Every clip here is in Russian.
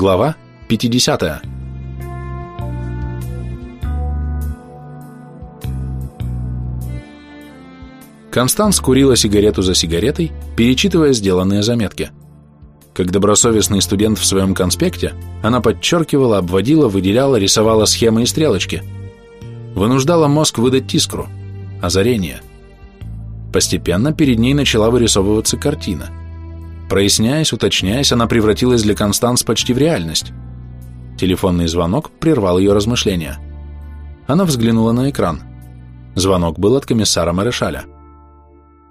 Глава 50. Констанс курила сигарету за сигаретой, перечитывая сделанные заметки. Как добросовестный студент в своем конспекте, она подчеркивала, обводила, выделяла, рисовала схемы и стрелочки. Вынуждала мозг выдать тискру, озарение. Постепенно перед ней начала вырисовываться картина. Проясняясь, уточняясь, она превратилась для Констанс почти в реальность. Телефонный звонок прервал ее размышления. Она взглянула на экран. Звонок был от комиссара Марешаля.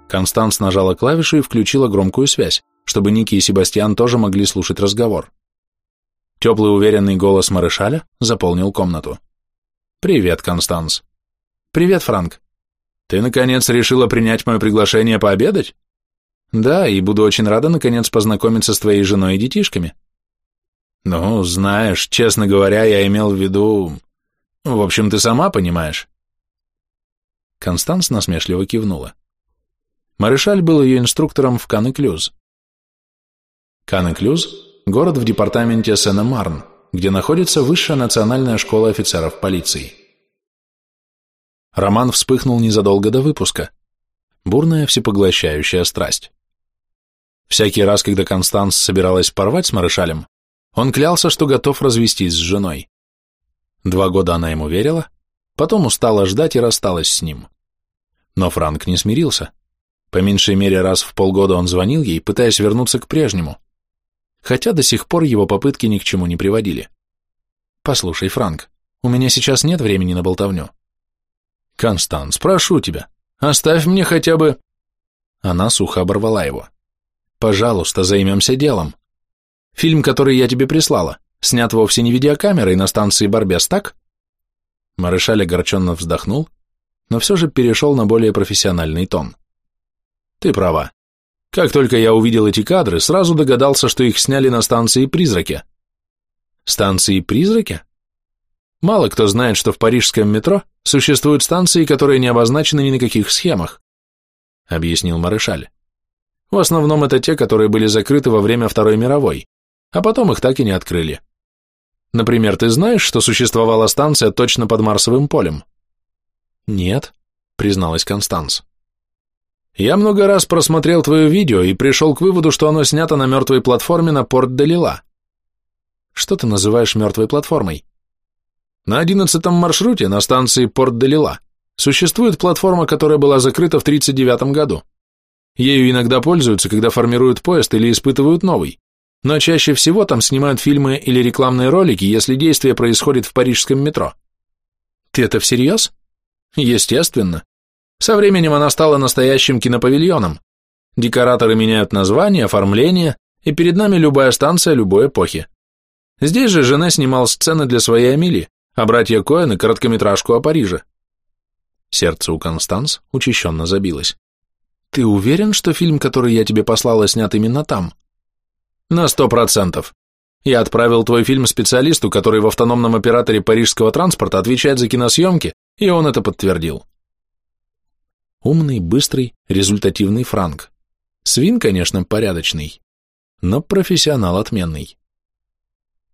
Констанс нажала клавишу и включила громкую связь, чтобы Ники и Себастьян тоже могли слушать разговор. Теплый уверенный голос Марешаля заполнил комнату. «Привет, Констанс». «Привет, Франк». «Ты, наконец, решила принять мое приглашение пообедать?» «Да, и буду очень рада, наконец, познакомиться с твоей женой и детишками». «Ну, знаешь, честно говоря, я имел в виду... В общем, ты сама понимаешь». Констанс насмешливо кивнула. Марешаль был ее инструктором в Кан-Клюз. Кан-Клюз – город в департаменте Сен-Марн, где находится Высшая национальная школа офицеров полиции. Роман вспыхнул незадолго до выпуска. Бурная всепоглощающая страсть. Всякий раз, когда Констанс собиралась порвать с Марышалем, он клялся, что готов развестись с женой. Два года она ему верила, потом устала ждать и рассталась с ним. Но Франк не смирился. По меньшей мере раз в полгода он звонил ей, пытаясь вернуться к прежнему, хотя до сих пор его попытки ни к чему не приводили. «Послушай, Франк, у меня сейчас нет времени на болтовню». «Констанс, прошу тебя, оставь мне хотя бы...» Она сухо оборвала его. «Пожалуйста, займемся делом. Фильм, который я тебе прислала, снят вовсе не видеокамерой на станции Барбес, так?» Марышаль огорченно вздохнул, но все же перешел на более профессиональный тон. «Ты права. Как только я увидел эти кадры, сразу догадался, что их сняли на станции «Призраки». Станции «Призраки»? Мало кто знает, что в парижском метро существуют станции, которые не обозначены ни на каких схемах, объяснил Марышаль. В основном это те, которые были закрыты во время Второй мировой, а потом их так и не открыли. Например, ты знаешь, что существовала станция точно под Марсовым полем? Нет, призналась Констанс. Я много раз просмотрел твое видео и пришел к выводу, что оно снято на мертвой платформе на порт Далила. Что ты называешь мертвой платформой? На одиннадцатом маршруте на станции порт Далила существует платформа, которая была закрыта в 1939 году. Ею иногда пользуются, когда формируют поезд или испытывают новый, но чаще всего там снимают фильмы или рекламные ролики, если действие происходит в парижском метро. Ты это всерьез? Естественно. Со временем она стала настоящим кинопавильоном. Декораторы меняют название, оформление, и перед нами любая станция любой эпохи. Здесь же жена снимал сцены для своей Амели, а братья Коэны – короткометражку о Париже. Сердце у Констанс учащенно забилось. «Ты уверен, что фильм, который я тебе послала, снят именно там?» «На сто процентов. Я отправил твой фильм специалисту, который в автономном операторе парижского транспорта отвечает за киносъемки, и он это подтвердил. Умный, быстрый, результативный Франк. Свин, конечно, порядочный, но профессионал отменный.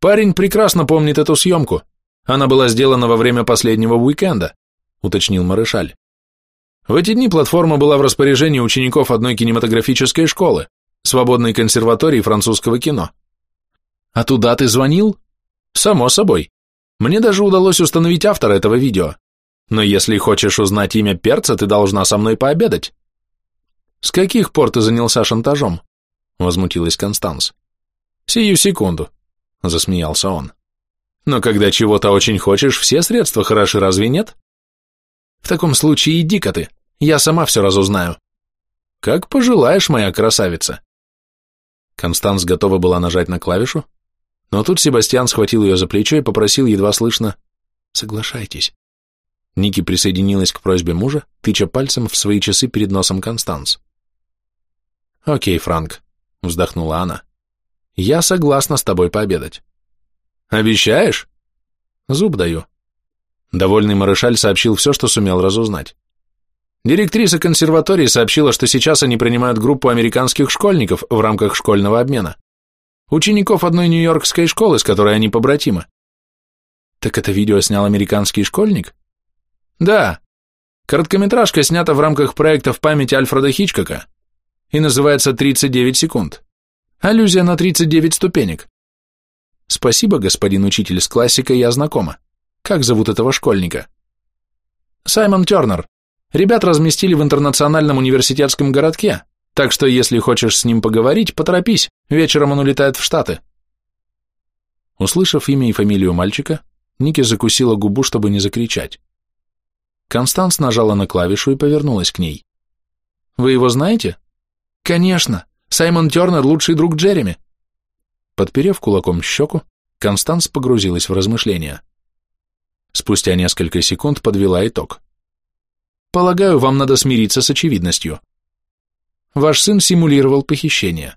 Парень прекрасно помнит эту съемку. Она была сделана во время последнего уикенда, уточнил Марышаль. В эти дни платформа была в распоряжении учеников одной кинематографической школы, свободной консерватории французского кино. А туда ты звонил? Само собой. Мне даже удалось установить автора этого видео. Но если хочешь узнать имя перца, ты должна со мной пообедать. С каких пор ты занялся шантажом? Возмутилась Констанс. Сию секунду, засмеялся он. Но когда чего-то очень хочешь, все средства хороши, разве нет? В таком случае иди-ка ты, я сама все разузнаю. Как пожелаешь, моя красавица. Констанс готова была нажать на клавишу, но тут Себастьян схватил ее за плечо и попросил едва слышно «Соглашайтесь». Ники присоединилась к просьбе мужа, тыча пальцем в свои часы перед носом Констанс. «Окей, Франк», — вздохнула она. «Я согласна с тобой пообедать». «Обещаешь?» «Зуб даю». Довольный Марышаль сообщил все, что сумел разузнать. Директриса консерватории сообщила, что сейчас они принимают группу американских школьников в рамках школьного обмена. Учеников одной нью-йоркской школы, с которой они побратимы. Так это видео снял американский школьник? Да. Короткометражка снята в рамках проекта в память Альфреда Хичкока и называется «39 секунд». Аллюзия на 39 ступенек. Спасибо, господин учитель, с классикой я знакома. Как зовут этого школьника? Саймон Тернер. Ребят разместили в интернациональном университетском городке, так что если хочешь с ним поговорить, поторопись, вечером он улетает в Штаты. Услышав имя и фамилию мальчика, Ники закусила губу, чтобы не закричать. Констанс нажала на клавишу и повернулась к ней. «Вы его знаете?» «Конечно. Саймон Тернер – лучший друг Джереми». Подперев кулаком щеку, Констанс погрузилась в размышления. Спустя несколько секунд подвела итог. «Полагаю, вам надо смириться с очевидностью. Ваш сын симулировал похищение.